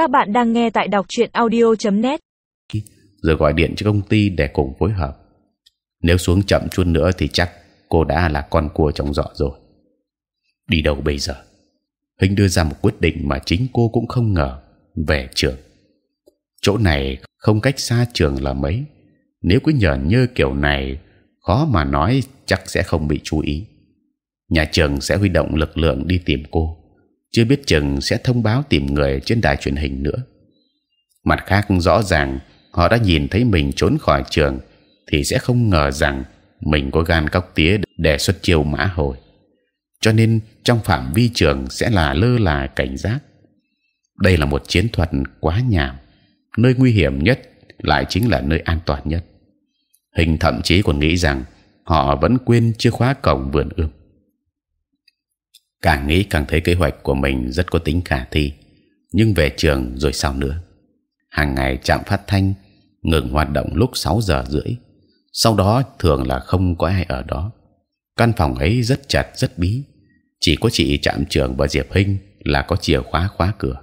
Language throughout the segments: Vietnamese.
Các bạn đang nghe tại đọc truyện audio.net. Rồi gọi điện cho công ty để cùng phối hợp. Nếu xuống chậm chút nữa thì chắc cô đã là con cua trong giỏ rồi. Đi đâu bây giờ? Hình đưa ra một quyết định mà chính cô cũng không ngờ về trường. Chỗ này không cách xa trường là mấy. Nếu cứ nhờ nhơ kiểu này, khó mà nói chắc sẽ không bị chú ý. Nhà trường sẽ huy động lực lượng đi tìm cô chưa biết chừng sẽ thông báo tìm người trên đài truyền hình nữa. Mặt khác rõ ràng họ đã nhìn thấy mình trốn khỏi trường, thì sẽ không ngờ rằng mình có gan cóc tía để xuất chiêu mã hồi. Cho nên trong phạm vi trường sẽ là lơ là cảnh giác. Đây là một chiến thuật quá nhảm, nơi nguy hiểm nhất lại chính là nơi an toàn nhất. Hình thậm chí còn nghĩ rằng họ vẫn quên chưa khóa cổng vườn ươm càng nghĩ càng thấy kế hoạch của mình rất có tính khả thi. Nhưng về trường rồi sao nữa? Hàng ngày trạm phát thanh, ngừng hoạt động lúc 6 giờ rưỡi. Sau đó thường là không có ai ở đó. Căn phòng ấy rất chặt rất bí. Chỉ có chị trạm trưởng và diệp hinh là có chìa khóa khóa cửa.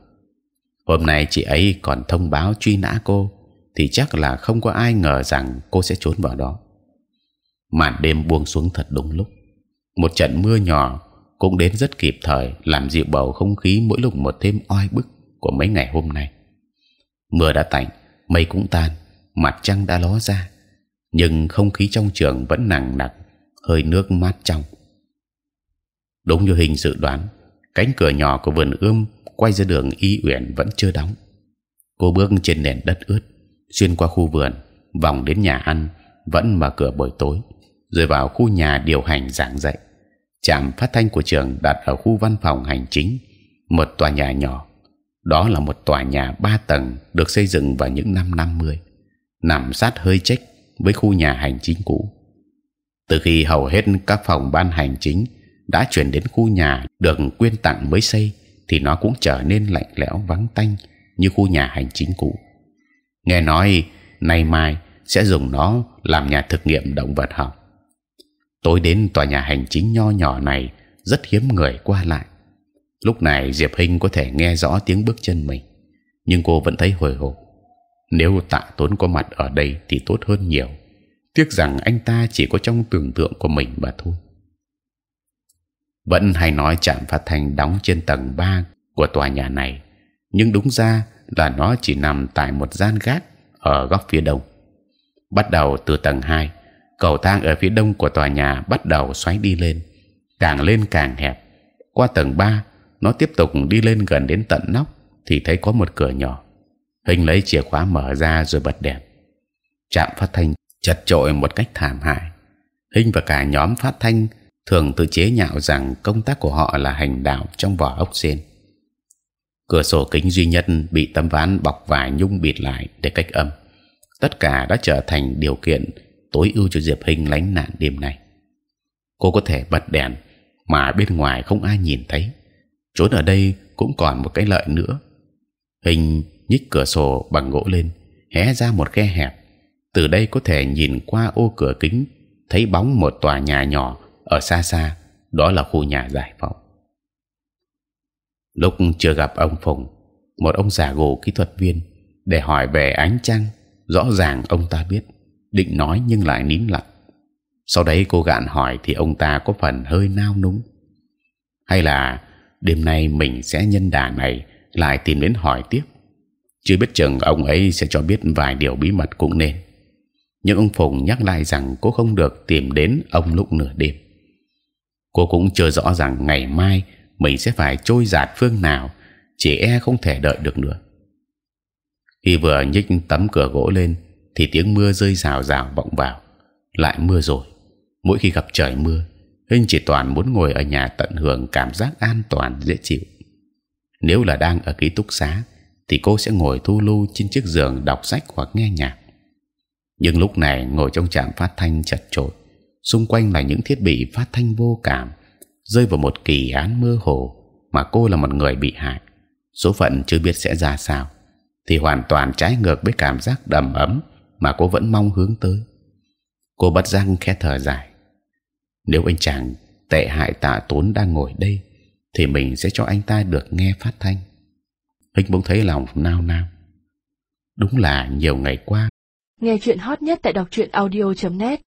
Hôm nay chị ấy còn thông báo truy nã cô, thì chắc là không có ai ngờ rằng cô sẽ trốn vào đó. Màn đêm buông xuống thật đúng lúc. Một trận mưa nhỏ cũng đến rất kịp thời, làm dịu bầu không khí mỗi lúc một thêm oi bức của mấy ngày hôm nay. Mưa đã tạnh, mây cũng tan, mặt trăng đã ló ra. Nhưng không khí trong trường vẫn nặng nặc, hơi nước mát trong. Đúng như hình dự đoán, cánh cửa nhỏ của vườn ươm quay ra đường y uyển vẫn chưa đóng. Cô bước trên nền đất ướt, xuyên qua khu vườn, vòng đến nhà ăn, vẫn mở cửa buổi tối, rồi vào khu nhà điều hành giảng dạy trạm phát thanh của trường đặt ở khu văn phòng hành chính, một tòa nhà nhỏ. Đó là một tòa nhà ba tầng được xây dựng vào những năm 50 nằm sát hơi trách với khu nhà hành chính cũ. Từ khi hầu hết các phòng ban hành chính đã chuyển đến khu nhà được quyên tặng mới xây, thì nó cũng trở nên lạnh lẽo vắng tanh như khu nhà hành chính cũ. Nghe nói, nay mai sẽ dùng nó làm nhà thực nghiệm động vật học tối đến tòa nhà hành chính nho nhỏ này rất hiếm người qua lại. Lúc này diệp hinh có thể nghe rõ tiếng bước chân mình, nhưng cô vẫn thấy hồi hộp. Nếu tạ tốn có mặt ở đây thì tốt hơn nhiều. Tiếc rằng anh ta chỉ có trong tưởng tượng của mình mà thôi. Vẫn hay nói trạm phát thanh đóng trên tầng 3 của tòa nhà này, nhưng đúng ra là nó chỉ nằm tại một gian gác ở góc phía đông. Bắt đầu từ tầng 2 cầu thang ở phía đông của tòa nhà bắt đầu xoáy đi lên, càng lên càng hẹp. Qua tầng 3 nó tiếp tục đi lên gần đến tận nóc, thì thấy có một cửa nhỏ. Hình lấy chìa khóa mở ra rồi bật đèn. Trạm phát thanh chật chội một cách thảm hại. Hình và cả nhóm phát thanh thường tự chế nhạo rằng công tác của họ là hành đạo trong vỏ ốc sên. Cửa sổ kính duy nhất bị tấm ván bọc vải nhung bịt lại để cách âm. Tất cả đã trở thành điều kiện tối ưu cho Diệp Hinh lánh nạn đêm nay. Cô có thể bật đèn mà bên ngoài không ai nhìn thấy. Trốn ở đây cũng còn một cái lợi nữa. Hình nhích cửa sổ bằng gỗ lên, hé ra một khe hẹp. Từ đây có thể nhìn qua ô cửa kính, thấy bóng một tòa nhà nhỏ ở xa xa. Đó là khu nhà giải phóng. Lúc chưa gặp ông Phùng, một ông già gồ kỹ thuật viên, để hỏi về ánh trăng, rõ ràng ông ta biết định nói nhưng lại nín lặng. Sau đấy cô gạn hỏi thì ông ta có phần hơi nao núng, hay là đêm nay mình sẽ nhân đà này lại tìm đến hỏi tiếp. Chưa biết chừng ông ấy sẽ cho biết vài điều bí mật cũng nên. Nhưng ông Phùng nhắc lại rằng cô không được tìm đến ông lúc nửa đêm. Cô cũng chưa rõ rằng ngày mai mình sẽ phải trôi giạt phương nào, chỉ e không thể đợi được nữa. Khi vừa nhích tấm cửa gỗ lên, thì tiếng mưa rơi rào rào vọng vào. Lại mưa rồi. Mỗi khi gặp trời mưa, Hinh chỉ toàn muốn ngồi ở nhà tận hưởng cảm giác an toàn, dễ chịu. Nếu là đang ở ký túc xá, thì cô sẽ ngồi thu lưu trên chiếc giường đọc sách hoặc nghe nhạc. Nhưng lúc này ngồi trong trạm phát thanh chật chội, xung quanh là những thiết bị phát thanh vô cảm, rơi vào một kỳ án mơ hồ mà cô là một người bị hại. Số phận chưa biết sẽ ra sao, thì hoàn toàn trái ngược với cảm giác đầm ấm mà cô vẫn mong hướng tới. Cô bất giác khẽ thở dài. Nếu anh chàng tệ hại tạ tốn đang ngồi đây, thì mình sẽ cho anh ta được nghe phát thanh. hình bỗng thấy lòng nao nao. Đúng là nhiều ngày qua. Nghe chuyện hot nhất tại đọc truyện audio.net